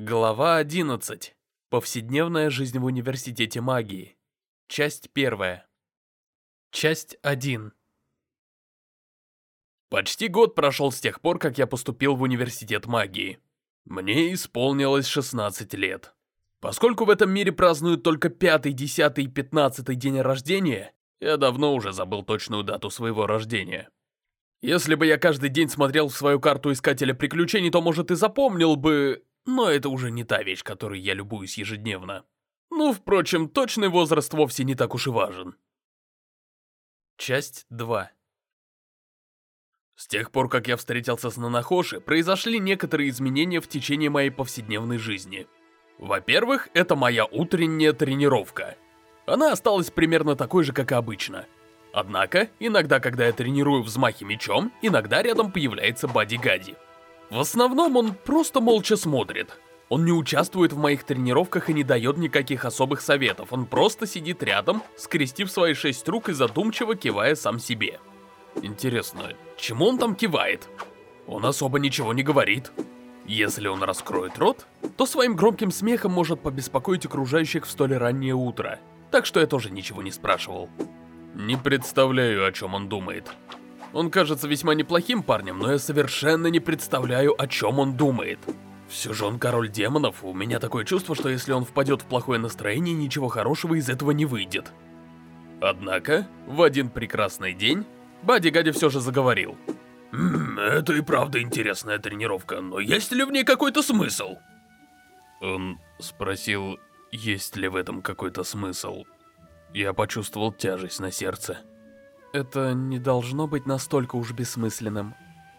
Глава 11. Повседневная жизнь в университете магии. Часть первая. Часть 1. Почти год прошел с тех пор, как я поступил в университет магии. Мне исполнилось 16 лет. Поскольку в этом мире празднуют только 5, 10 и 15 день рождения, я давно уже забыл точную дату своего рождения. Если бы я каждый день смотрел в свою карту Искателя Приключений, то, может, и запомнил бы но это уже не та вещь, которой я любуюсь ежедневно. Ну, впрочем, точный возраст вовсе не так уж и важен. Часть 2 С тех пор, как я встретился с Нанахоши, произошли некоторые изменения в течение моей повседневной жизни. Во-первых, это моя утренняя тренировка. Она осталась примерно такой же, как и обычно. Однако, иногда, когда я тренирую взмахи мечом, иногда рядом появляется Бади-Гади. В основном он просто молча смотрит. Он не участвует в моих тренировках и не дает никаких особых советов. Он просто сидит рядом, скрестив свои шесть рук и задумчиво кивая сам себе. Интересно, чему он там кивает? Он особо ничего не говорит. Если он раскроет рот, то своим громким смехом может побеспокоить окружающих в столь раннее утро. Так что я тоже ничего не спрашивал. Не представляю, о чем он думает. Он кажется весьма неплохим парнем, но я совершенно не представляю, о чем он думает. Все же он король демонов, у меня такое чувство, что если он впадет в плохое настроение, ничего хорошего из этого не выйдет. Однако, в один прекрасный день, Бади Гади все же заговорил. «Ммм, это и правда интересная тренировка, но есть ли в ней какой-то смысл?» Он спросил, есть ли в этом какой-то смысл. Я почувствовал тяжесть на сердце. Это не должно быть настолько уж бессмысленным.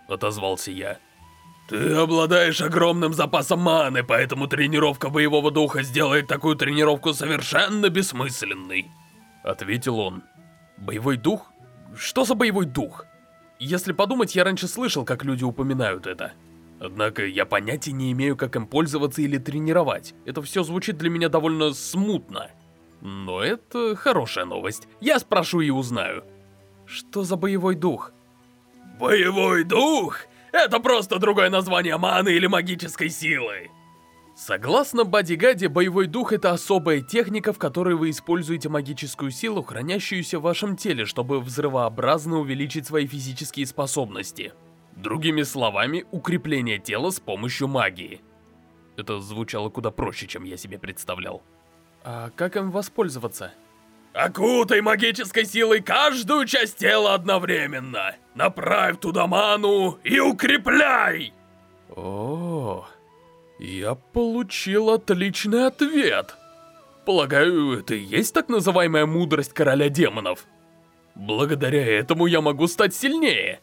Отозвался я. Ты обладаешь огромным запасом маны, поэтому тренировка боевого духа сделает такую тренировку совершенно бессмысленной. Ответил он. Боевой дух? Что за боевой дух? Если подумать, я раньше слышал, как люди упоминают это. Однако я понятия не имею, как им пользоваться или тренировать. Это все звучит для меня довольно смутно. Но это хорошая новость. Я спрошу и узнаю. Что за боевой дух? Боевой дух? Это просто другое название маны или магической силы. Согласно Бадигаде, боевой дух это особая техника, в которой вы используете магическую силу, хранящуюся в вашем теле, чтобы взрывообразно увеличить свои физические способности. Другими словами, укрепление тела с помощью магии. Это звучало куда проще, чем я себе представлял. А как им воспользоваться? Окутай магической силой каждую часть тела одновременно. Направь туда ману и укрепляй! О, я получил отличный ответ. Полагаю, это и есть так называемая мудрость короля демонов. Благодаря этому я могу стать сильнее.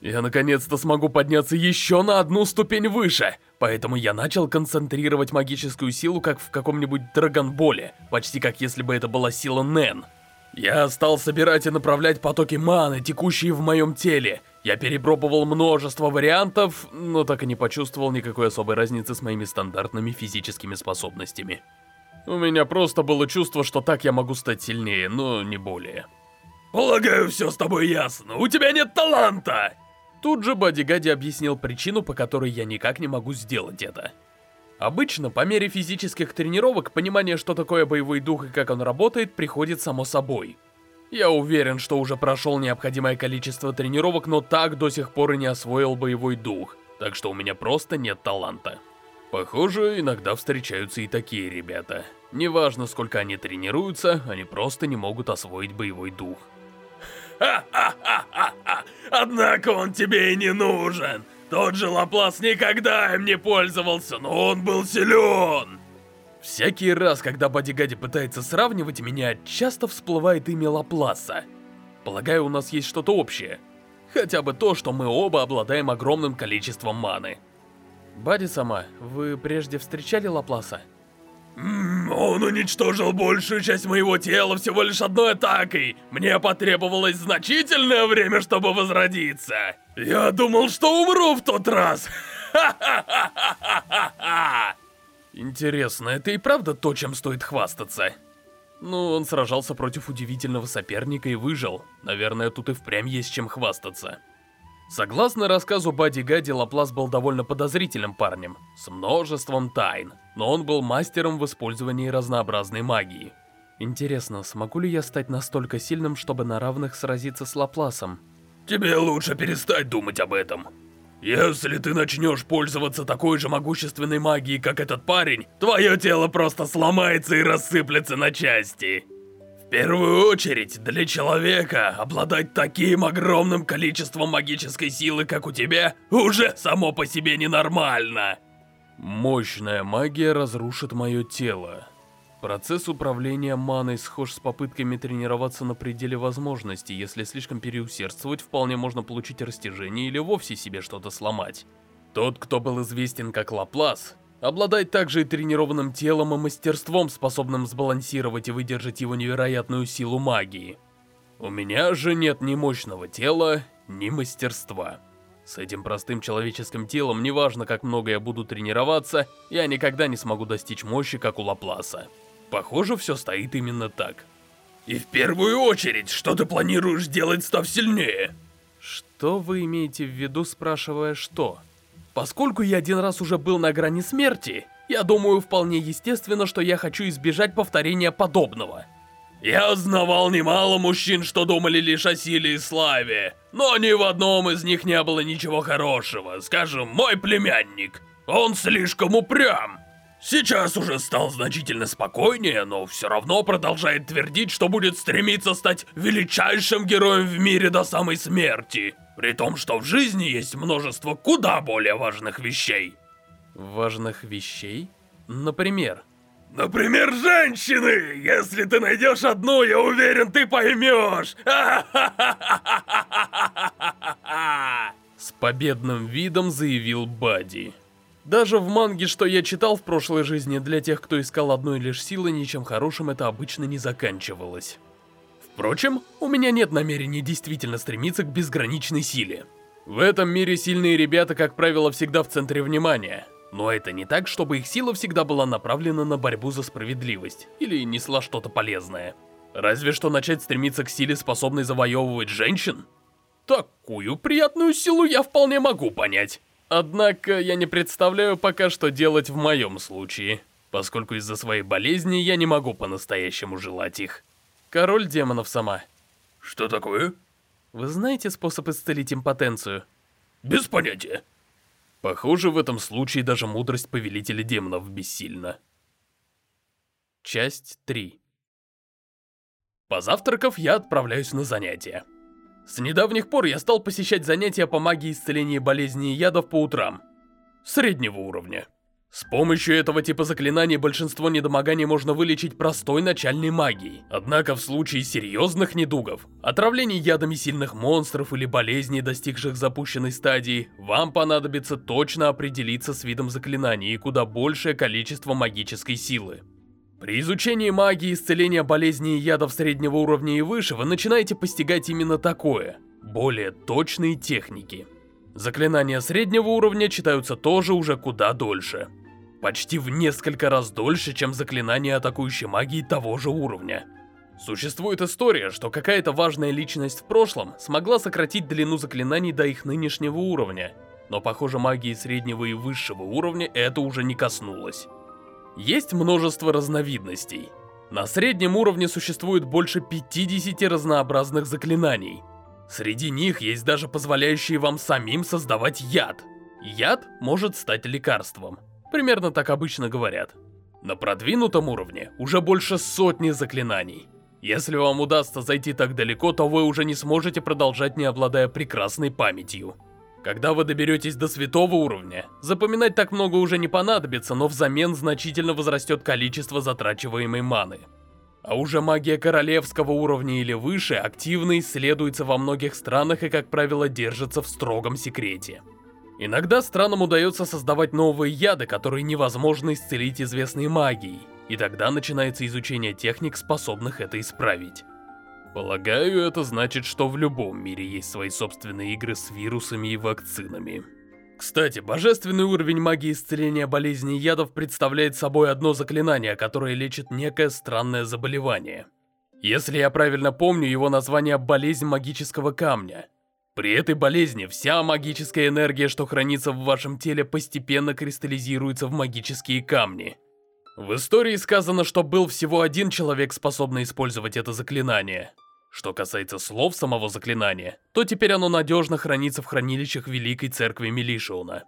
Я наконец-то смогу подняться еще на одну ступень выше, поэтому я начал концентрировать магическую силу, как в каком-нибудь Драгонболе, почти как если бы это была сила Нэн. Я стал собирать и направлять потоки маны, текущие в моем теле. Я перепробовал множество вариантов, но так и не почувствовал никакой особой разницы с моими стандартными физическими способностями. У меня просто было чувство, что так я могу стать сильнее, но не более. Полагаю, все с тобой ясно. У тебя нет таланта! Тут же Бодигади объяснил причину, по которой я никак не могу сделать это. Обычно, по мере физических тренировок, понимание, что такое боевой дух и как он работает, приходит само собой. Я уверен, что уже прошел необходимое количество тренировок, но так до сих пор и не освоил боевой дух, так что у меня просто нет таланта. Похоже, иногда встречаются и такие ребята. Неважно, сколько они тренируются, они просто не могут освоить боевой дух. Однако он тебе и не нужен. Тот же Лаплас никогда им не пользовался, но он был силен. Всякий раз, когда Бодигади пытается сравнивать меня, часто всплывает имя Лапласа. Полагаю, у нас есть что-то общее. Хотя бы то, что мы оба обладаем огромным количеством маны. Бади сама, вы прежде встречали Лапласа? Он уничтожил большую часть моего тела всего лишь одной атакой. Мне потребовалось значительное время, чтобы возродиться. Я думал, что умру в тот раз. Интересно, это и правда то, чем стоит хвастаться? Ну, он сражался против удивительного соперника и выжил. Наверное, тут и впрямь есть чем хвастаться. Согласно рассказу Бади Гади, Лаплас был довольно подозрительным парнем, с множеством тайн, но он был мастером в использовании разнообразной магии. Интересно, смогу ли я стать настолько сильным, чтобы на равных сразиться с Лапласом? Тебе лучше перестать думать об этом. Если ты начнешь пользоваться такой же могущественной магией, как этот парень, твое тело просто сломается и рассыплется на части. В первую очередь, для человека обладать таким огромным количеством магической силы, как у тебя, уже само по себе ненормально. Мощная магия разрушит мое тело. Процесс управления маной схож с попытками тренироваться на пределе возможностей. Если слишком переусердствовать, вполне можно получить растяжение или вовсе себе что-то сломать. Тот, кто был известен как Лаплас, Обладать также и тренированным телом и мастерством, способным сбалансировать и выдержать его невероятную силу магии. У меня же нет ни мощного тела, ни мастерства. С этим простым человеческим телом, неважно как много я буду тренироваться, я никогда не смогу достичь мощи, как у Лапласа. Похоже, все стоит именно так. И в первую очередь, что ты планируешь делать, став сильнее? Что вы имеете в виду, спрашивая что? Поскольку я один раз уже был на грани смерти, я думаю, вполне естественно, что я хочу избежать повторения подобного. Я знавал немало мужчин, что думали лишь о силе и славе, но ни в одном из них не было ничего хорошего. Скажем, мой племянник, он слишком упрям. Сейчас уже стал значительно спокойнее, но все равно продолжает твердить, что будет стремиться стать величайшим героем в мире до самой смерти. При том, что в жизни есть множество куда более важных вещей. Важных вещей? Например? Например, женщины! Если ты найдешь одну, я уверен, ты поймешь! С победным видом заявил Бадди. Даже в манге, что я читал в прошлой жизни, для тех, кто искал одной лишь силы, ничем хорошим это обычно не заканчивалось. Впрочем, у меня нет намерения действительно стремиться к безграничной силе. В этом мире сильные ребята, как правило, всегда в центре внимания. Но это не так, чтобы их сила всегда была направлена на борьбу за справедливость, или несла что-то полезное. Разве что начать стремиться к силе, способной завоевывать женщин? Такую приятную силу я вполне могу понять. Однако я не представляю пока, что делать в моем случае, поскольку из-за своей болезни я не могу по-настоящему желать их. Король демонов сама. Что такое? Вы знаете способ исцелить импотенцию? Без понятия. Похоже, в этом случае даже мудрость повелителя демонов бессильна. Часть 3 Позавтракав, я отправляюсь на занятия. С недавних пор я стал посещать занятия по магии исцеления болезней и ядов по утрам. Среднего уровня. С помощью этого типа заклинаний большинство недомоганий можно вылечить простой начальной магией. Однако в случае серьезных недугов, отравлений ядами сильных монстров или болезней, достигших запущенной стадии, вам понадобится точно определиться с видом заклинаний и куда большее количество магической силы. При изучении магии исцеления болезней и ядов среднего уровня и выше вы начинаете постигать именно такое, более точные техники. Заклинания среднего уровня читаются тоже уже куда дольше. Почти в несколько раз дольше, чем заклинания атакующей магии того же уровня. Существует история, что какая-то важная личность в прошлом смогла сократить длину заклинаний до их нынешнего уровня, но похоже магии среднего и высшего уровня это уже не коснулось. Есть множество разновидностей. На среднем уровне существует больше 50 разнообразных заклинаний. Среди них есть даже позволяющие вам самим создавать яд. Яд может стать лекарством. Примерно так обычно говорят. На продвинутом уровне уже больше сотни заклинаний. Если вам удастся зайти так далеко, то вы уже не сможете продолжать, не обладая прекрасной памятью. Когда вы доберетесь до святого уровня, запоминать так много уже не понадобится, но взамен значительно возрастет количество затрачиваемой маны. А уже магия королевского уровня или выше активно исследуется во многих странах и, как правило, держится в строгом секрете. Иногда странам удается создавать новые яды, которые невозможно исцелить известной магией, и тогда начинается изучение техник, способных это исправить. Полагаю, это значит, что в любом мире есть свои собственные игры с вирусами и вакцинами. Кстати, божественный уровень магии исцеления болезней ядов представляет собой одно заклинание, которое лечит некое странное заболевание. Если я правильно помню, его название «болезнь магического камня». При этой болезни вся магическая энергия, что хранится в вашем теле, постепенно кристаллизируется в магические камни. В истории сказано, что был всего один человек, способный использовать это заклинание. Что касается слов самого заклинания, то теперь оно надежно хранится в хранилищах Великой Церкви Милишиуна.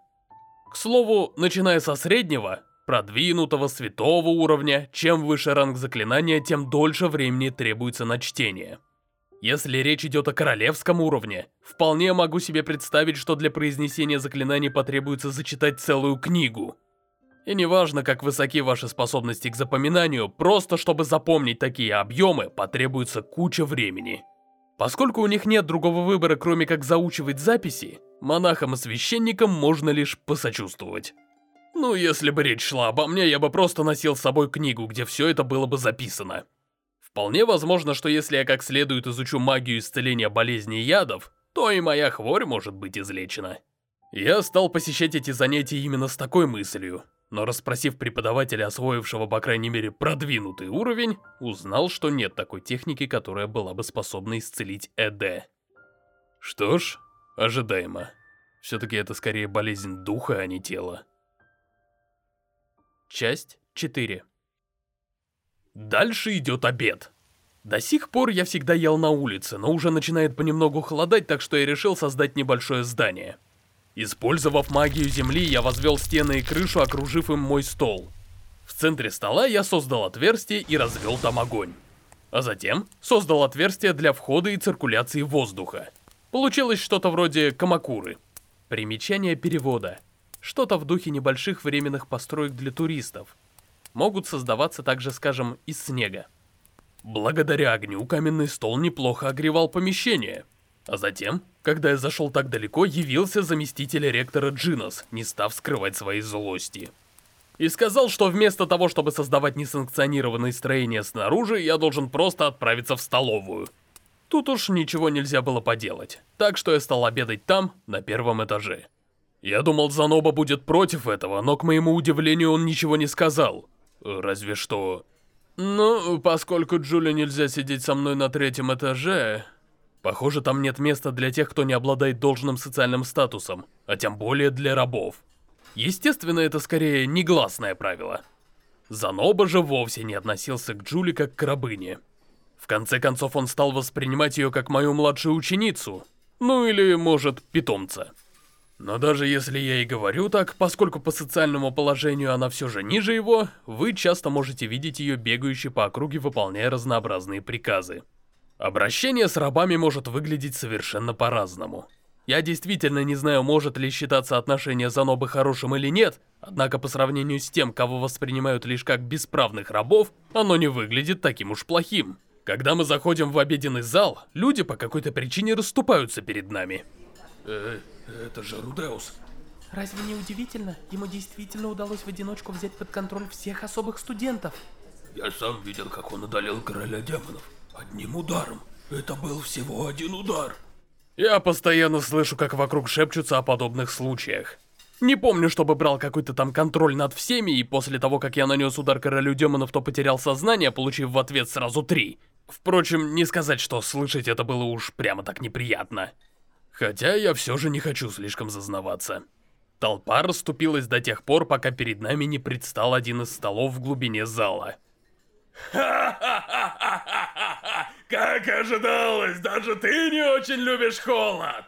К слову, начиная со среднего, продвинутого, святого уровня, чем выше ранг заклинания, тем дольше времени требуется на чтение. Если речь идет о королевском уровне, вполне могу себе представить, что для произнесения заклинаний потребуется зачитать целую книгу. И неважно, как высоки ваши способности к запоминанию, просто чтобы запомнить такие объемы, потребуется куча времени. Поскольку у них нет другого выбора, кроме как заучивать записи, монахам и священникам можно лишь посочувствовать. Ну, если бы речь шла обо мне, я бы просто носил с собой книгу, где все это было бы записано. Вполне возможно, что если я как следует изучу магию исцеления болезней ядов, то и моя хворь может быть излечена. Я стал посещать эти занятия именно с такой мыслью но расспросив преподавателя, освоившего по крайней мере продвинутый уровень, узнал, что нет такой техники, которая была бы способна исцелить ЭД. Что ж, ожидаемо. Все-таки это скорее болезнь духа, а не тела. Часть 4 Дальше идет обед. До сих пор я всегда ел на улице, но уже начинает понемногу холодать, так что я решил создать небольшое здание. Использовав магию земли, я возвел стены и крышу, окружив им мой стол. В центре стола я создал отверстие и развел там огонь. А затем создал отверстие для входа и циркуляции воздуха. Получилось что-то вроде камакуры. Примечание перевода. Что-то в духе небольших временных построек для туристов. Могут создаваться также, скажем, из снега. Благодаря огню каменный стол неплохо огревал помещение. А затем когда я зашел так далеко, явился заместитель ректора Джинос, не став скрывать своей злости. И сказал, что вместо того, чтобы создавать несанкционированные строения снаружи, я должен просто отправиться в столовую. Тут уж ничего нельзя было поделать, так что я стал обедать там, на первом этаже. Я думал, Заноба будет против этого, но к моему удивлению он ничего не сказал. Разве что... Ну, поскольку Джули нельзя сидеть со мной на третьем этаже, Похоже, там нет места для тех, кто не обладает должным социальным статусом, а тем более для рабов. Естественно, это скорее негласное правило. Заноба же вовсе не относился к Джули как к рабыне. В конце концов, он стал воспринимать ее как мою младшую ученицу. Ну или, может, питомца. Но даже если я и говорю так, поскольку по социальному положению она все же ниже его, вы часто можете видеть ее бегающей по округе, выполняя разнообразные приказы. Обращение с рабами может выглядеть совершенно по-разному. Я действительно не знаю, может ли считаться отношение Занобы хорошим или нет, однако по сравнению с тем, кого воспринимают лишь как бесправных рабов, оно не выглядит таким уж плохим. Когда мы заходим в обеденный зал, люди по какой-то причине расступаются перед нами. Э, это же Рудеус. Разве не удивительно? Ему действительно удалось в одиночку взять под контроль всех особых студентов. Я сам видел, как он одолел короля демонов. Одним ударом. Это был всего один удар. Я постоянно слышу, как вокруг шепчутся о подобных случаях. Не помню, чтобы брал какой-то там контроль над всеми, и после того, как я нанес удар королю демонов, то потерял сознание, получив в ответ сразу три. Впрочем, не сказать, что слышать это было уж прямо так неприятно. Хотя я все же не хочу слишком зазнаваться. Толпа расступилась до тех пор, пока перед нами не предстал один из столов в глубине зала. Как ожидалось, даже ты не очень любишь холод!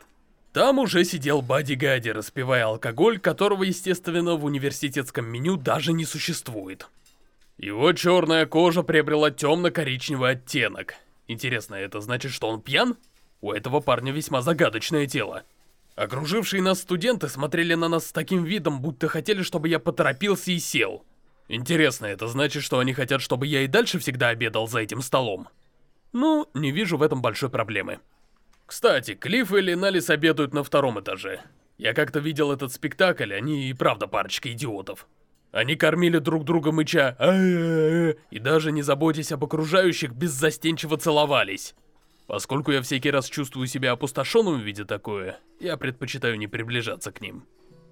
Там уже сидел Бади Гади, распивая алкоголь, которого, естественно, в университетском меню даже не существует. Его черная кожа приобрела темно-коричневый оттенок. Интересно, это значит, что он пьян? У этого парня весьма загадочное тело. Окружившие нас студенты смотрели на нас с таким видом, будто хотели, чтобы я поторопился и сел. Интересно, это значит, что они хотят, чтобы я и дальше всегда обедал за этим столом? Ну, не вижу в этом большой проблемы. Кстати, Клифф и Леналис обедают на втором этаже. Я как-то видел этот спектакль, они и правда парочка идиотов. Они кормили друг друга мыча а -а -а", и даже не заботясь об окружающих, беззастенчиво целовались. Поскольку я всякий раз чувствую себя опустошенным, видя такое, я предпочитаю не приближаться к ним.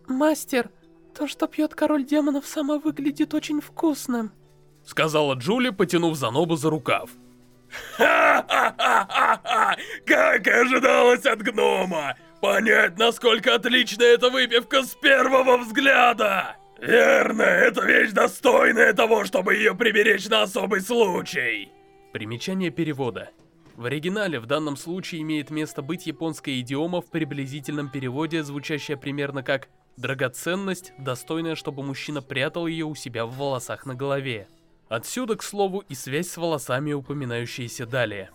Мастер, то, что пьет король демонов, само выглядит очень вкусным. Сказала Джули, потянув Занобу за рукав. Как ожидалось от гнома! Понять, насколько отлична эта выпивка с первого взгляда! Верно, эта вещь достойная того, чтобы ее приберечь на особый случай. Примечание перевода. В оригинале в данном случае имеет место быть японская идиома в приблизительном переводе, звучащая примерно как «драгоценность, достойная, чтобы мужчина прятал ее у себя в волосах на голове». Отсюда, к слову, и связь с волосами, упоминающиеся далее.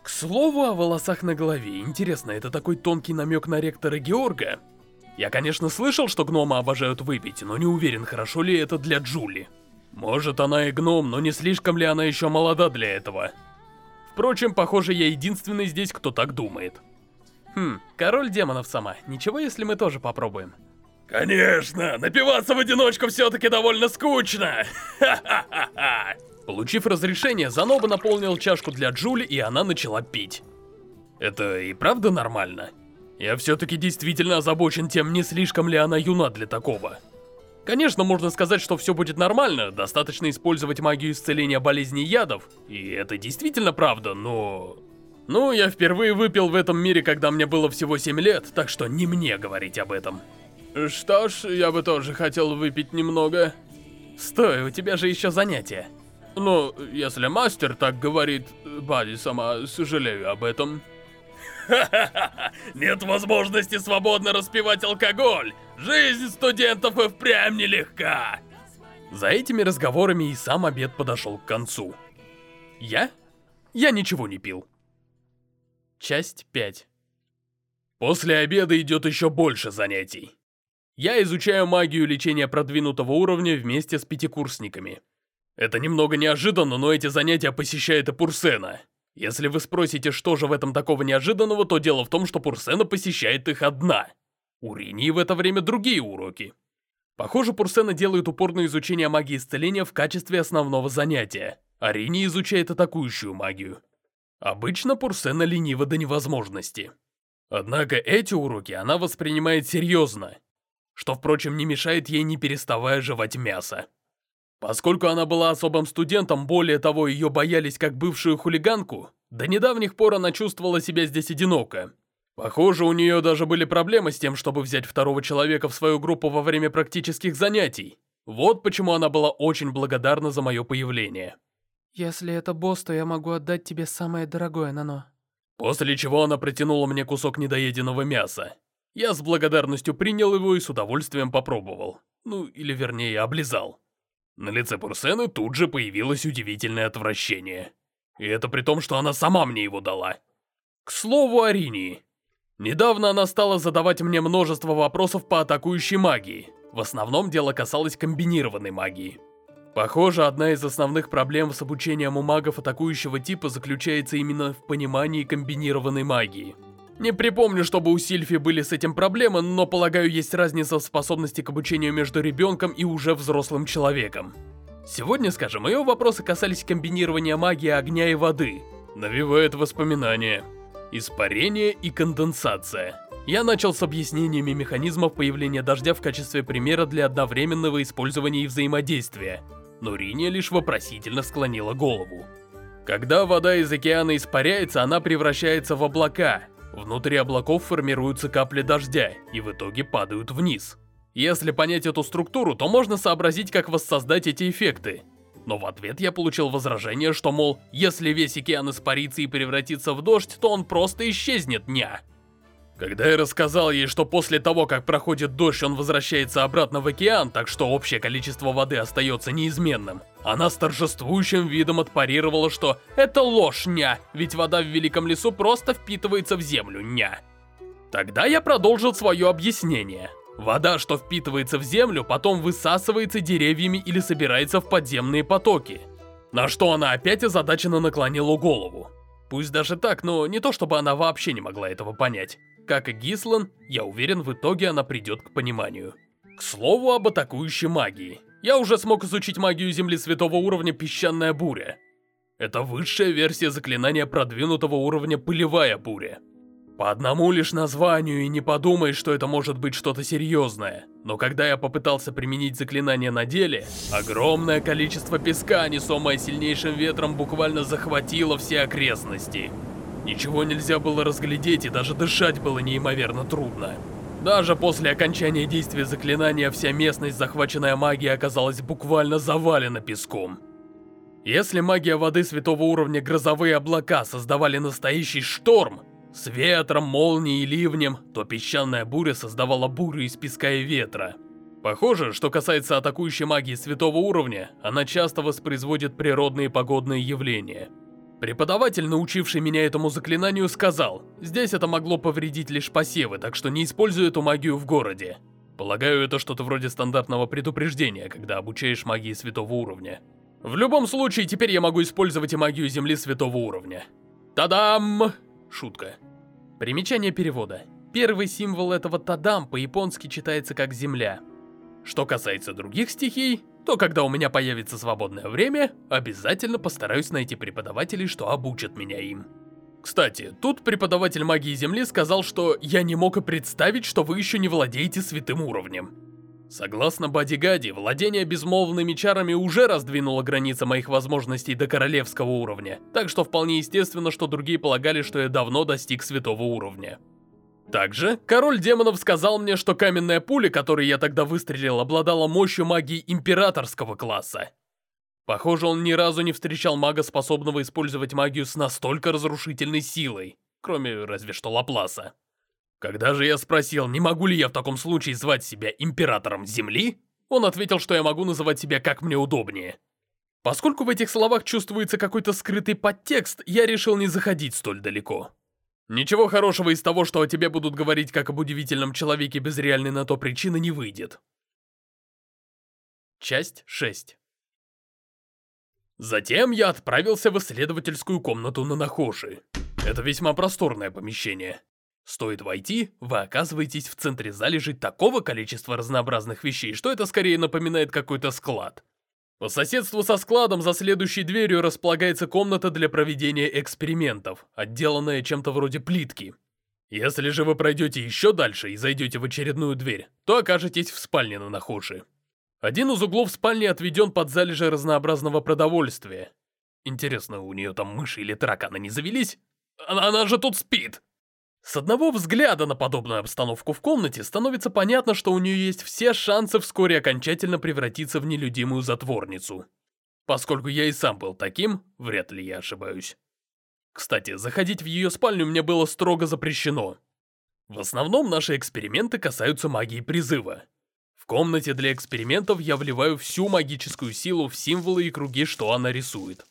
К слову о волосах на голове, интересно, это такой тонкий намек на ректора Георга? Я, конечно, слышал, что гномы обожают выпить, но не уверен, хорошо ли это для Джули. Может, она и гном, но не слишком ли она еще молода для этого? Впрочем, похоже, я единственный здесь, кто так думает. Хм, король демонов сама. Ничего, если мы тоже попробуем? Конечно, напиваться в одиночку все-таки довольно скучно. Получив разрешение, Заноба наполнил чашку для Джули, и она начала пить. Это и правда нормально? Я все-таки действительно озабочен тем, не слишком ли она юна для такого. Конечно, можно сказать, что все будет нормально, достаточно использовать магию исцеления болезней ядов, и это действительно правда, но... Ну, я впервые выпил в этом мире, когда мне было всего 7 лет, так что не мне говорить об этом. Что ж, я бы тоже хотел выпить немного. Стой, у тебя же еще занятия. Ну, если мастер так говорит, Бади сама, сожалею об этом. Нет возможности свободно распивать алкоголь. Жизнь студентов и впрямь нелегка. За этими разговорами и сам обед подошел к концу. Я? Я ничего не пил. Часть 5 После обеда идет еще больше занятий. Я изучаю магию лечения продвинутого уровня вместе с пятикурсниками. Это немного неожиданно, но эти занятия посещает и Пурсена. Если вы спросите, что же в этом такого неожиданного, то дело в том, что Пурсена посещает их одна. У Ринии в это время другие уроки. Похоже, Пурсена делает упор на изучение магии исцеления в качестве основного занятия, а Рини изучает атакующую магию. Обычно Пурсена ленива до невозможности. Однако эти уроки она воспринимает серьезно, что, впрочем, не мешает ей не переставая жевать мясо. Поскольку она была особым студентом, более того, ее боялись как бывшую хулиганку, до недавних пор она чувствовала себя здесь одиноко. Похоже, у нее даже были проблемы с тем, чтобы взять второго человека в свою группу во время практических занятий. Вот почему она была очень благодарна за мое появление. Если это босс, то я могу отдать тебе самое дорогое, Нано. После чего она протянула мне кусок недоеденного мяса. Я с благодарностью принял его и с удовольствием попробовал. Ну, или вернее, облизал. На лице Пурсены тут же появилось удивительное отвращение. И это при том, что она сама мне его дала. К слову о Ринии. Недавно она стала задавать мне множество вопросов по атакующей магии. В основном дело касалось комбинированной магии. Похоже, одна из основных проблем с обучением у магов атакующего типа заключается именно в понимании комбинированной магии. Не припомню, чтобы у Сильфи были с этим проблемы, но полагаю, есть разница в способности к обучению между ребенком и уже взрослым человеком. Сегодня, скажем, ее вопросы касались комбинирования магии огня и воды. Навевает воспоминания. Испарение и конденсация. Я начал с объяснениями механизмов появления дождя в качестве примера для одновременного использования и взаимодействия, но Риния лишь вопросительно склонила голову. Когда вода из океана испаряется, она превращается в облака, Внутри облаков формируются капли дождя и в итоге падают вниз. Если понять эту структуру, то можно сообразить, как воссоздать эти эффекты. Но в ответ я получил возражение, что, мол, если весь океан испарится и превратится в дождь, то он просто исчезнет, ня. Когда я рассказал ей, что после того, как проходит дождь, он возвращается обратно в океан, так что общее количество воды остается неизменным, она с торжествующим видом отпарировала, что это ложь, ня, ведь вода в Великом лесу просто впитывается в землю, ня. Тогда я продолжил свое объяснение. Вода, что впитывается в землю, потом высасывается деревьями или собирается в подземные потоки. На что она опять озадаченно наклонила голову. Пусть даже так, но не то чтобы она вообще не могла этого понять. Как и Гислан, я уверен, в итоге она придет к пониманию. К слову об атакующей магии. Я уже смог изучить магию Земли святого уровня Песчаная Буря. Это высшая версия заклинания продвинутого уровня Пылевая Буря. По одному лишь названию и не подумай, что это может быть что-то серьезное. Но когда я попытался применить заклинание на деле, огромное количество песка, несомое сильнейшим ветром, буквально захватило все окрестности. Ничего нельзя было разглядеть и даже дышать было неимоверно трудно. Даже после окончания действия заклинания вся местность, захваченная магией, оказалась буквально завалена песком. Если магия воды святого уровня грозовые облака создавали настоящий шторм, с ветром, молнией и ливнем, то песчаная буря создавала бурю из песка и ветра. Похоже, что касается атакующей магии святого уровня, она часто воспроизводит природные погодные явления. Преподаватель, научивший меня этому заклинанию, сказал, здесь это могло повредить лишь посевы, так что не используй эту магию в городе. Полагаю, это что-то вроде стандартного предупреждения, когда обучаешь магии святого уровня. В любом случае, теперь я могу использовать и магию земли святого уровня. Тадам! Шутка. Примечание перевода. Первый символ этого тадам по-японски читается как «земля». Что касается других стихий, то когда у меня появится свободное время, обязательно постараюсь найти преподавателей, что обучат меня им. Кстати, тут преподаватель магии Земли сказал, что я не мог и представить, что вы еще не владеете святым уровнем. Согласно Бадигади, владение безмолвными чарами уже раздвинуло границы моих возможностей до королевского уровня, так что вполне естественно, что другие полагали, что я давно достиг святого уровня. Также, король демонов сказал мне, что каменная пуля, которой я тогда выстрелил, обладала мощью магии императорского класса. Похоже, он ни разу не встречал мага, способного использовать магию с настолько разрушительной силой, кроме разве что Лапласа. Когда же я спросил, не могу ли я в таком случае звать себя императором Земли, он ответил, что я могу называть себя как мне удобнее. Поскольку в этих словах чувствуется какой-то скрытый подтекст, я решил не заходить столь далеко. Ничего хорошего из того, что о тебе будут говорить как об удивительном человеке без реальной на то причины, не выйдет. Часть 6 Затем я отправился в исследовательскую комнату на Нахоши. Это весьма просторное помещение. Стоит войти, вы оказываетесь в центре залежей такого количества разнообразных вещей, что это скорее напоминает какой-то склад. По соседству со складом за следующей дверью располагается комната для проведения экспериментов, отделанная чем-то вроде плитки. Если же вы пройдете еще дальше и зайдете в очередную дверь, то окажетесь в спальне на Нахоши. Один из углов спальни отведен под залежи разнообразного продовольствия. Интересно, у нее там мыши или тараканы не завелись? Она, она же тут спит! С одного взгляда на подобную обстановку в комнате становится понятно, что у нее есть все шансы вскоре окончательно превратиться в нелюдимую затворницу. Поскольку я и сам был таким, вряд ли я ошибаюсь. Кстати, заходить в ее спальню мне было строго запрещено. В основном наши эксперименты касаются магии призыва. В комнате для экспериментов я вливаю всю магическую силу в символы и круги, что она рисует.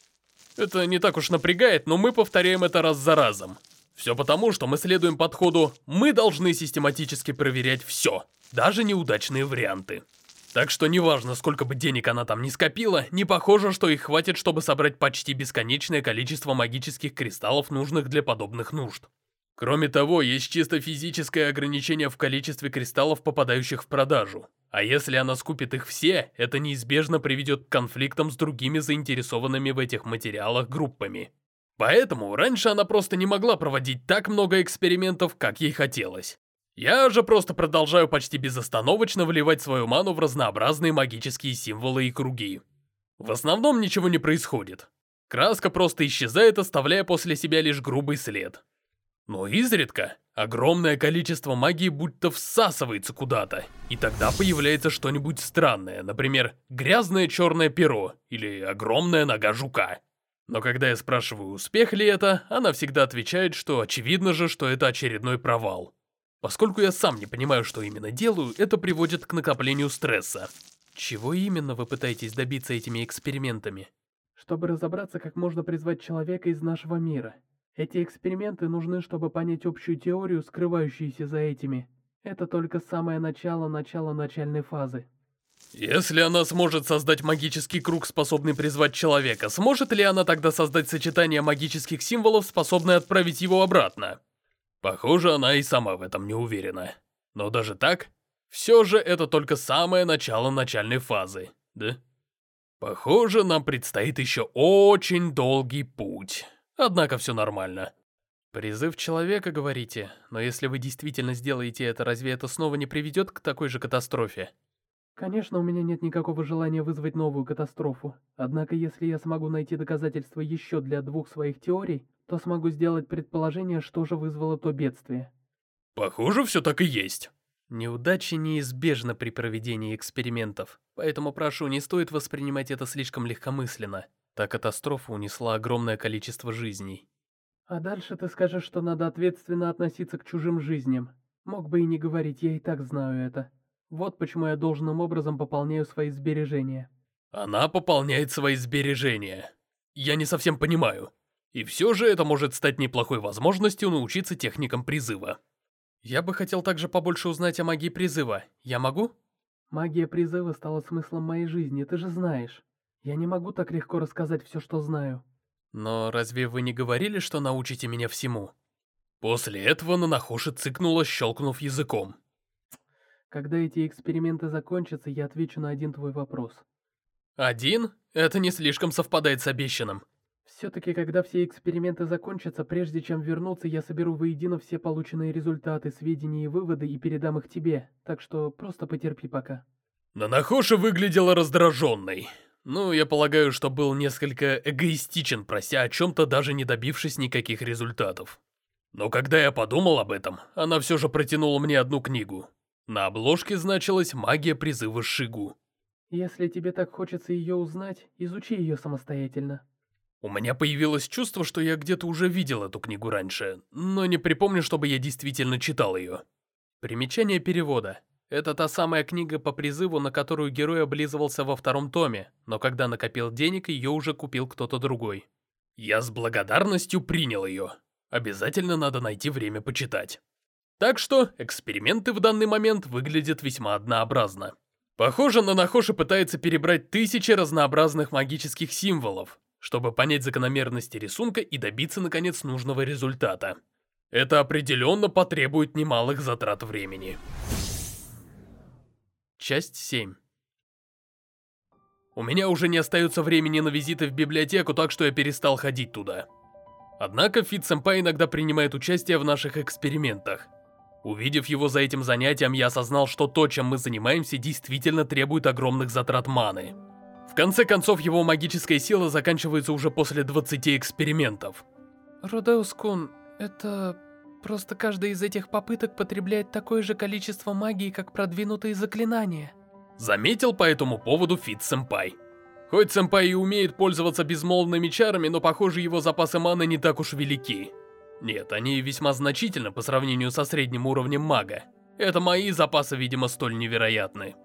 Это не так уж напрягает, но мы повторяем это раз за разом. Все потому, что мы следуем подходу «мы должны систематически проверять все, даже неудачные варианты». Так что неважно, сколько бы денег она там не скопила, не похоже, что их хватит, чтобы собрать почти бесконечное количество магических кристаллов, нужных для подобных нужд. Кроме того, есть чисто физическое ограничение в количестве кристаллов, попадающих в продажу. А если она скупит их все, это неизбежно приведет к конфликтам с другими заинтересованными в этих материалах группами. Поэтому раньше она просто не могла проводить так много экспериментов, как ей хотелось. Я же просто продолжаю почти безостановочно вливать свою ману в разнообразные магические символы и круги. В основном ничего не происходит. Краска просто исчезает, оставляя после себя лишь грубый след. Но изредка огромное количество магии будто всасывается куда-то, и тогда появляется что-нибудь странное, например, грязное черное перо или огромная нога жука. Но когда я спрашиваю, успех ли это, она всегда отвечает, что очевидно же, что это очередной провал. Поскольку я сам не понимаю, что именно делаю, это приводит к накоплению стресса. Чего именно вы пытаетесь добиться этими экспериментами? Чтобы разобраться, как можно призвать человека из нашего мира. Эти эксперименты нужны, чтобы понять общую теорию, скрывающуюся за этими. Это только самое начало начала начальной фазы. Если она сможет создать магический круг, способный призвать человека, сможет ли она тогда создать сочетание магических символов, способное отправить его обратно? Похоже, она и сама в этом не уверена. Но даже так, все же это только самое начало начальной фазы, да? Похоже, нам предстоит еще очень долгий путь. Однако все нормально. Призыв человека, говорите? Но если вы действительно сделаете это, разве это снова не приведет к такой же катастрофе? Конечно, у меня нет никакого желания вызвать новую катастрофу. Однако, если я смогу найти доказательства еще для двух своих теорий, то смогу сделать предположение, что же вызвало то бедствие. Похоже, все так и есть. Неудачи неизбежны при проведении экспериментов, поэтому прошу, не стоит воспринимать это слишком легкомысленно. Та катастрофа унесла огромное количество жизней. А дальше ты скажешь, что надо ответственно относиться к чужим жизням. Мог бы и не говорить, я и так знаю это. Вот почему я должным образом пополняю свои сбережения. Она пополняет свои сбережения. Я не совсем понимаю. И все же это может стать неплохой возможностью научиться техникам призыва. Я бы хотел также побольше узнать о магии призыва. Я могу? Магия призыва стала смыслом моей жизни, ты же знаешь. Я не могу так легко рассказать все, что знаю. Но разве вы не говорили, что научите меня всему? После этого Нанахоши цыкнула, щелкнув языком. Когда эти эксперименты закончатся, я отвечу на один твой вопрос. Один? Это не слишком совпадает с обещанным. Все-таки, когда все эксперименты закончатся, прежде чем вернуться, я соберу воедино все полученные результаты, сведения и выводы и передам их тебе, так что просто потерпи пока. Нанахоша выглядела раздраженной. Ну, я полагаю, что был несколько эгоистичен, прося о чем-то, даже не добившись никаких результатов. Но когда я подумал об этом, она все же протянула мне одну книгу. На обложке значилась «Магия призыва Шигу». Если тебе так хочется ее узнать, изучи ее самостоятельно. У меня появилось чувство, что я где-то уже видел эту книгу раньше, но не припомню, чтобы я действительно читал ее. Примечание перевода. Это та самая книга по призыву, на которую герой облизывался во втором томе, но когда накопил денег, ее уже купил кто-то другой. Я с благодарностью принял ее. Обязательно надо найти время почитать. Так что эксперименты в данный момент выглядят весьма однообразно. Похоже, Нанахоши пытается перебрать тысячи разнообразных магических символов, чтобы понять закономерности рисунка и добиться, наконец, нужного результата. Это определенно потребует немалых затрат времени. Часть 7 У меня уже не остается времени на визиты в библиотеку, так что я перестал ходить туда. Однако Фит-сэмпай иногда принимает участие в наших экспериментах. Увидев его за этим занятием, я осознал, что то, чем мы занимаемся, действительно требует огромных затрат маны. В конце концов, его магическая сила заканчивается уже после 20 экспериментов. Рудеус-кун, это... Просто каждая из этих попыток потребляет такое же количество магии, как продвинутые заклинания. Заметил по этому поводу Фит-сэмпай. Хоть сэмпай и умеет пользоваться безмолвными чарами, но похоже его запасы маны не так уж велики. Нет, они весьма значительны по сравнению со средним уровнем мага. Это мои запасы, видимо, столь невероятны.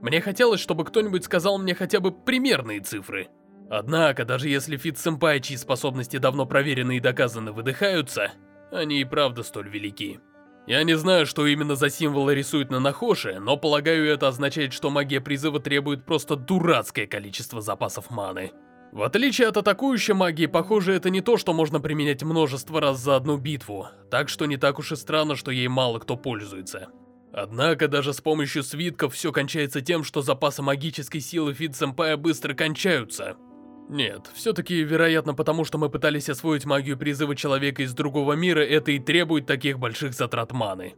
Мне хотелось, чтобы кто-нибудь сказал мне хотя бы примерные цифры. Однако, даже если фит-сэмпай, чьи способности давно проверены и доказаны, выдыхается, они и правда столь велики. Я не знаю, что именно за символы рисует Нанахоши, но полагаю, это означает, что магия призыва требует просто дурацкое количество запасов маны. В отличие от атакующей магии, похоже, это не то, что можно применять множество раз за одну битву, так что не так уж и странно, что ей мало кто пользуется. Однако даже с помощью свитков все кончается тем, что запасы магической силы Фит-сэмпая быстро кончаются. Нет, все-таки, вероятно, потому что мы пытались освоить магию призыва человека из другого мира, это и требует таких больших затрат маны.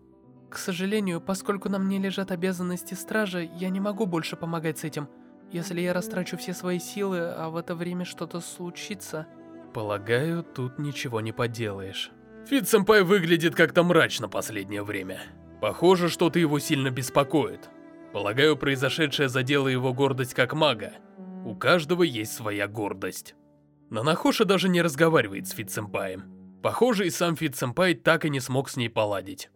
К сожалению, поскольку на мне лежат обязанности стража, я не могу больше помогать с этим. Если я растрачу все свои силы, а в это время что-то случится... Полагаю, тут ничего не поделаешь. Фит-сэмпай выглядит как-то мрачно последнее время. Похоже, что-то его сильно беспокоит. Полагаю, произошедшее задело его гордость как мага. У каждого есть своя гордость. Нанахоши даже не разговаривает с Фит-сэмпаем. Похоже, и сам Фит-сэмпай так и не смог с ней поладить.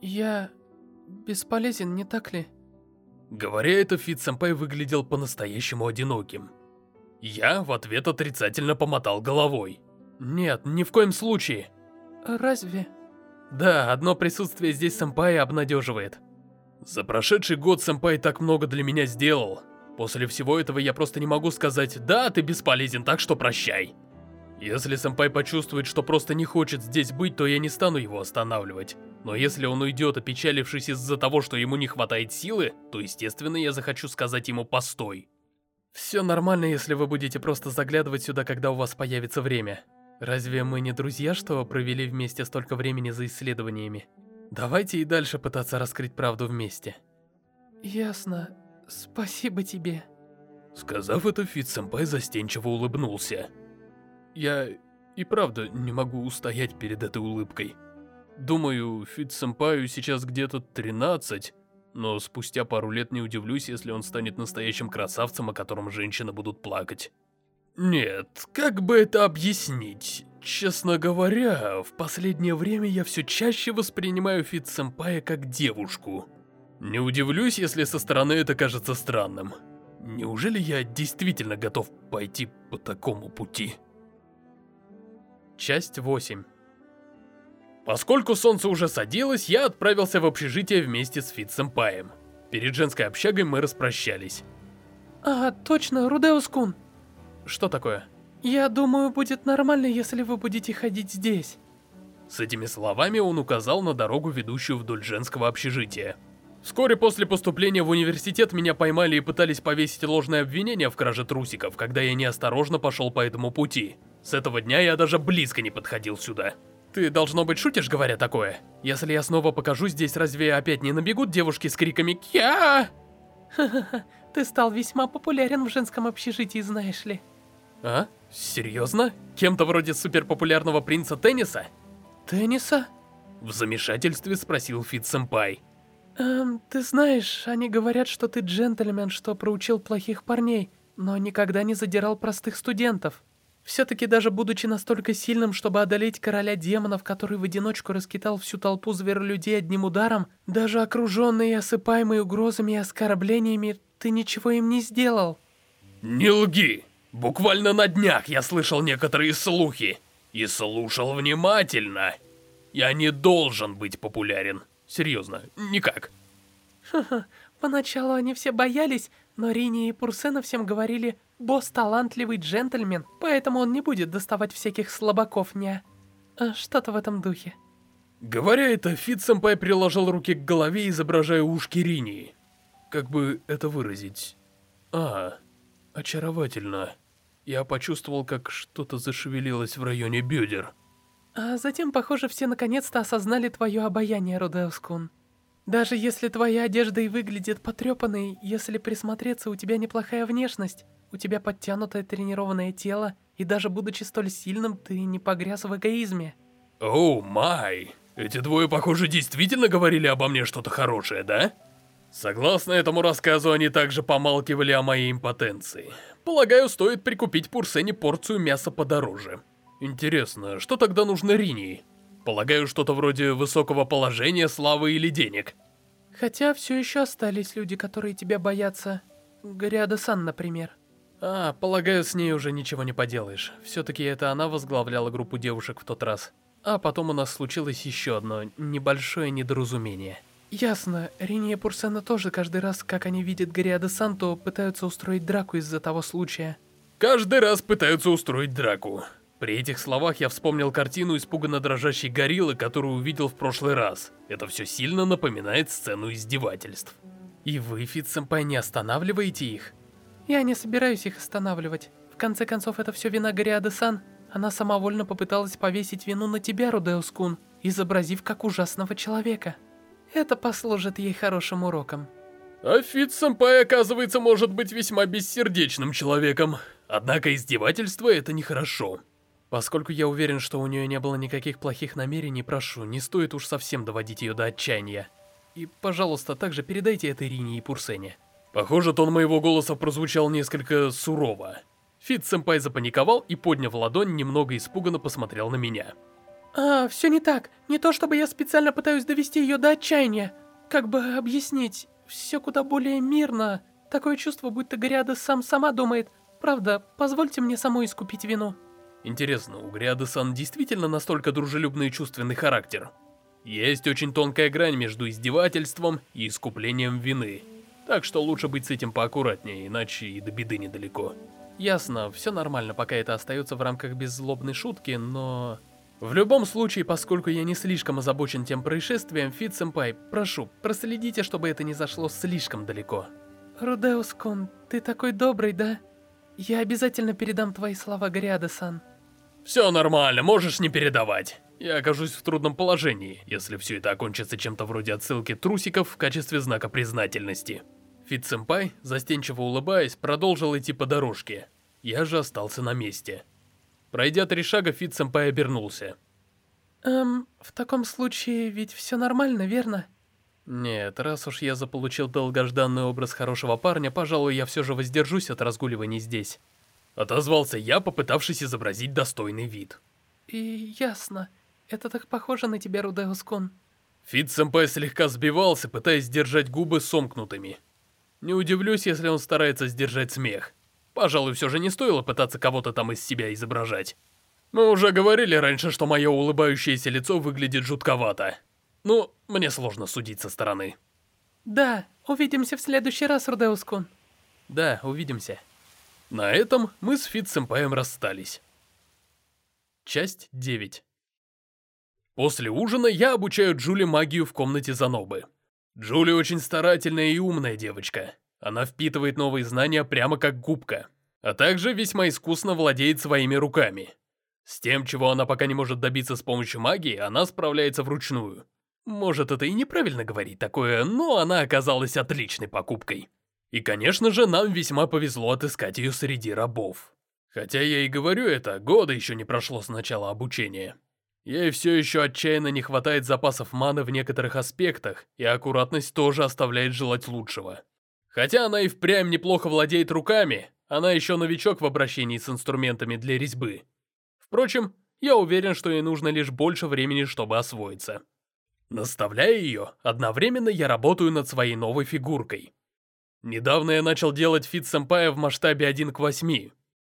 Я... бесполезен, не так ли? Говоря это, Фит-сэмпай выглядел по-настоящему одиноким. Я в ответ отрицательно помотал головой. Нет, ни в коем случае. Разве... Да, одно присутствие здесь сэмпая обнадеживает. За прошедший год сэмпай так много для меня сделал. После всего этого я просто не могу сказать «Да, ты бесполезен, так что прощай». Если сэмпай почувствует, что просто не хочет здесь быть, то я не стану его останавливать. Но если он уйдет, опечалившись из-за того, что ему не хватает силы, то, естественно, я захочу сказать ему «постой». Все нормально, если вы будете просто заглядывать сюда, когда у вас появится время. Разве мы не друзья, что провели вместе столько времени за исследованиями? Давайте и дальше пытаться раскрыть правду вместе. Ясно. Спасибо тебе. Сказав это, Фит-сэмпай застенчиво улыбнулся. Я и правда не могу устоять перед этой улыбкой. Думаю, Фит-сэмпаю сейчас где-то 13, но спустя пару лет не удивлюсь, если он станет настоящим красавцем, о котором женщины будут плакать. Нет, как бы это объяснить? Честно говоря, в последнее время я все чаще воспринимаю Фит-сэмпая как девушку. Не удивлюсь, если со стороны это кажется странным. Неужели я действительно готов пойти по такому пути? Часть 8 Поскольку солнце уже садилось, я отправился в общежитие вместе с Фит-сэмпаем. Перед женской общагой мы распрощались. А, точно, Рудеус-кун. Что такое? Я думаю, будет нормально, если вы будете ходить здесь. С этими словами он указал на дорогу, ведущую вдоль женского общежития. Вскоре после поступления в университет меня поймали и пытались повесить ложное обвинение в краже трусиков, когда я неосторожно пошел по этому пути. С этого дня я даже близко не подходил сюда. Ты, должно быть, шутишь, говоря такое? Если я снова покажу здесь, разве опять не набегут девушки с криками «Кя!»? Ха-ха-ха, ты стал весьма популярен в женском общежитии, знаешь ли. А? Серьезно? Кем-то вроде суперпопулярного принца тенниса? Тенниса? В замешательстве спросил Фит-сэмпай. Эм, ты знаешь, они говорят, что ты джентльмен, что проучил плохих парней, но никогда не задирал простых студентов. Все-таки даже будучи настолько сильным, чтобы одолеть короля демонов, который в одиночку раскидал всю толпу зверолюдей одним ударом, даже окруженный и осыпаемый угрозами и оскорблениями, ты ничего им не сделал. Не лги! Буквально на днях я слышал некоторые слухи. И слушал внимательно. Я не должен быть популярен. Серьезно, никак. Ха-ха, поначалу они все боялись, но Рини и Пурсена всем говорили, босс талантливый джентльмен, поэтому он не будет доставать всяких слабаков, не... А, Что-то в этом духе. Говоря это, Фит-сэмпай приложил руки к голове, изображая ушки Рини. Как бы это выразить? А, очаровательно. Я почувствовал, как что-то зашевелилось в районе бедер. А затем, похоже, все наконец-то осознали твое обаяние, Родеускун. Даже если твоя одежда и выглядит потрепанной, если присмотреться, у тебя неплохая внешность, у тебя подтянутое тренированное тело, и даже будучи столь сильным, ты не погряз в эгоизме. Оу, май! Эти двое, похоже, действительно говорили обо мне что-то хорошее, да? Согласно этому рассказу, они также помалкивали о моей импотенции. Полагаю, стоит прикупить Пурсене порцию мяса подороже. Интересно, что тогда нужно Ринии? Полагаю, что-то вроде высокого положения, славы или денег. Хотя все еще остались люди, которые тебя боятся. Гориада-сан, например. А, полагаю, с ней уже ничего не поделаешь. Все-таки это она возглавляла группу девушек в тот раз. А потом у нас случилось еще одно небольшое недоразумение. Ясно. Рини и Пурсена тоже каждый раз, как они видят Гориада-сан, то пытаются устроить драку из-за того случая. Каждый раз пытаются устроить драку. При этих словах я вспомнил картину испуганно дрожащей гориллы, которую увидел в прошлый раз. Это все сильно напоминает сцену издевательств. И вы, Фит-сэмпай, не останавливаете их? Я не собираюсь их останавливать. В конце концов, это все вина Гориады-сан. Она самовольно попыталась повесить вину на тебя, Рудеус-кун, изобразив как ужасного человека. Это послужит ей хорошим уроком. А Фит-сэмпай, оказывается, может быть весьма бессердечным человеком. Однако издевательство — это нехорошо. Поскольку я уверен, что у нее не было никаких плохих намерений, прошу, не стоит уж совсем доводить ее до отчаяния. И, пожалуйста, также передайте это Линии и Пурсене. Похоже, тон моего голоса прозвучал несколько сурово. Фит-сэмпай запаниковал и, подняв ладонь, немного испуганно посмотрел на меня. «А, все не так. Не то чтобы я специально пытаюсь довести ее до отчаяния. Как бы объяснить, все куда более мирно. Такое чувство, будто Гориада сам сама думает. Правда, позвольте мне самой искупить вину». Интересно, у Гриады-сан действительно настолько дружелюбный и чувственный характер? Есть очень тонкая грань между издевательством и искуплением вины. Так что лучше быть с этим поаккуратнее, иначе и до беды недалеко. Ясно, все нормально, пока это остается в рамках беззлобной шутки, но... В любом случае, поскольку я не слишком озабочен тем происшествием, Фит-сэмпай, прошу, проследите, чтобы это не зашло слишком далеко. Рудеус-кун, ты такой добрый, да? Я обязательно передам твои слова Гориада-сан. Все нормально, можешь не передавать. Я окажусь в трудном положении, если все это окончится чем-то вроде отсылки трусиков в качестве знака признательности. Фит-сэмпай, застенчиво улыбаясь, продолжил идти по дорожке. Я же остался на месте. Пройдя три шага, Фит-сэмпай обернулся. Эм, в таком случае ведь все нормально, верно? Нет, раз уж я заполучил долгожданный образ хорошего парня, пожалуй, я все же воздержусь от разгуливаний здесь. Отозвался я, попытавшись изобразить достойный вид. И ясно. Это так похоже на тебя, Рудеус-кун. Фит-сэмпай слегка сбивался, пытаясь держать губы сомкнутыми. Не удивлюсь, если он старается сдержать смех. Пожалуй, все же не стоило пытаться кого-то там из себя изображать. Мы уже говорили раньше, что мое улыбающееся лицо выглядит жутковато. Ну, мне сложно судить со стороны. Да, увидимся в следующий раз, Рудеус-кун. Да, увидимся. На этом мы с Фит-сэмпаем расстались. Часть 9 После ужина я обучаю Джули магию в комнате Занобы. Джули очень старательная и умная девочка. Она впитывает новые знания прямо как губка. А также весьма искусно владеет своими руками. С тем, чего она пока не может добиться с помощью магии, она справляется вручную. Может, это и неправильно говорить такое, но она оказалась отличной покупкой. И, конечно же, нам весьма повезло отыскать ее среди рабов. Хотя я и говорю это, года еще не прошло с начала обучения. Ей все еще отчаянно не хватает запасов маны в некоторых аспектах, и аккуратность тоже оставляет желать лучшего. Хотя она и впрямь неплохо владеет руками, она еще новичок в обращении с инструментами для резьбы. Впрочем, я уверен, что ей нужно лишь больше времени, чтобы освоиться. Наставляя ее, одновременно я работаю над своей новой фигуркой. Недавно я начал делать фит-сэмпая в масштабе 1 к 8.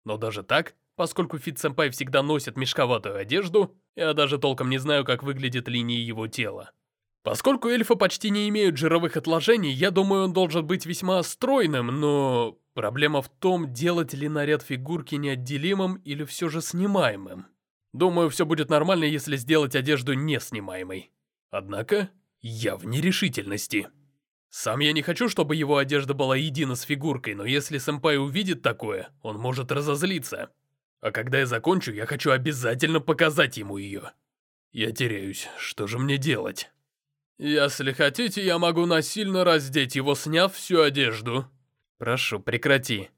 Но даже так, поскольку фит-сэмпай всегда носит мешковатую одежду, я даже толком не знаю, как выглядит линия его тела. Поскольку эльфы почти не имеют жировых отложений, я думаю, он должен быть весьма стройным, но... Проблема в том, делать ли наряд фигурки неотделимым или все же снимаемым. Думаю, все будет нормально, если сделать одежду неснимаемой. Однако, я в нерешительности. Сам я не хочу, чтобы его одежда была едина с фигуркой, но если сэмпай увидит такое, он может разозлиться. А когда я закончу, я хочу обязательно показать ему ее. Я теряюсь, что же мне делать? Если хотите, я могу насильно раздеть его, сняв всю одежду. Прошу, прекрати.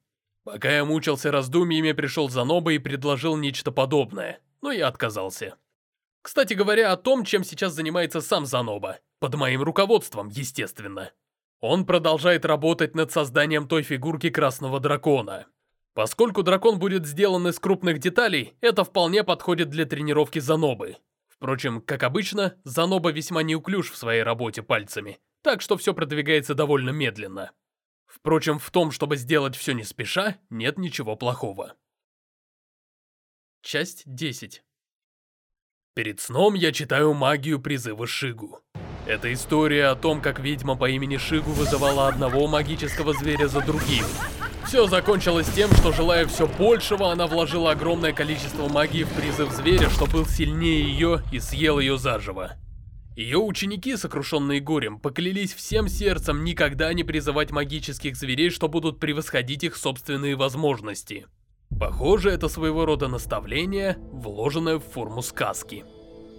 Пока я мучился раздумьями, пришел Заноба и предложил нечто подобное, но я отказался. Кстати говоря, о том, чем сейчас занимается сам Заноба. Под моим руководством, естественно. Он продолжает работать над созданием той фигурки Красного Дракона. Поскольку дракон будет сделан из крупных деталей, это вполне подходит для тренировки Занобы. Впрочем, как обычно, Заноба весьма неуклюж в своей работе пальцами, так что все продвигается довольно медленно. Впрочем, в том, чтобы сделать все не спеша, нет ничего плохого. Часть 10 Перед сном я читаю магию призыва Шигу. Это история о том, как ведьма по имени Шигу вызывала одного магического зверя за другим. Все закончилось тем, что, желая все большего, она вложила огромное количество магии в призыв зверя, что был сильнее ее и съел ее заживо. Ее ученики, сокрушенные горем, поклялись всем сердцем никогда не призывать магических зверей, что будут превосходить их собственные возможности. Похоже, это своего рода наставление, вложенное в форму сказки.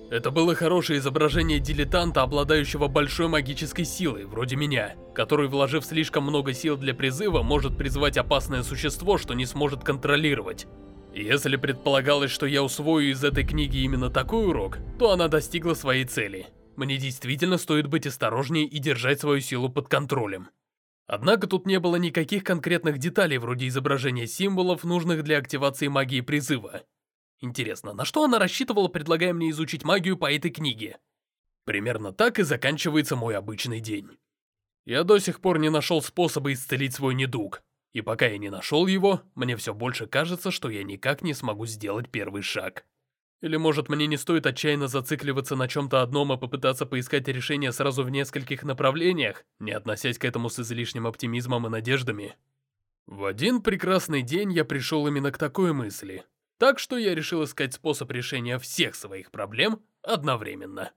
Это было хорошее изображение дилетанта, обладающего большой магической силой, вроде меня, который, вложив слишком много сил для призыва, может призвать опасное существо, что не сможет контролировать. Если предполагалось, что я усвою из этой книги именно такой урок, то она достигла своей цели. Мне действительно стоит быть осторожнее и держать свою силу под контролем. Однако тут не было никаких конкретных деталей вроде изображения символов, нужных для активации магии призыва. Интересно, на что она рассчитывала, предлагая мне изучить магию по этой книге? Примерно так и заканчивается мой обычный день. Я до сих пор не нашел способа исцелить свой недуг. И пока я не нашел его, мне все больше кажется, что я никак не смогу сделать первый шаг. Или может мне не стоит отчаянно зацикливаться на чем-то одном и попытаться поискать решение сразу в нескольких направлениях, не относясь к этому с излишним оптимизмом и надеждами? В один прекрасный день я пришел именно к такой мысли. Так что я решил искать способ решения всех своих проблем одновременно.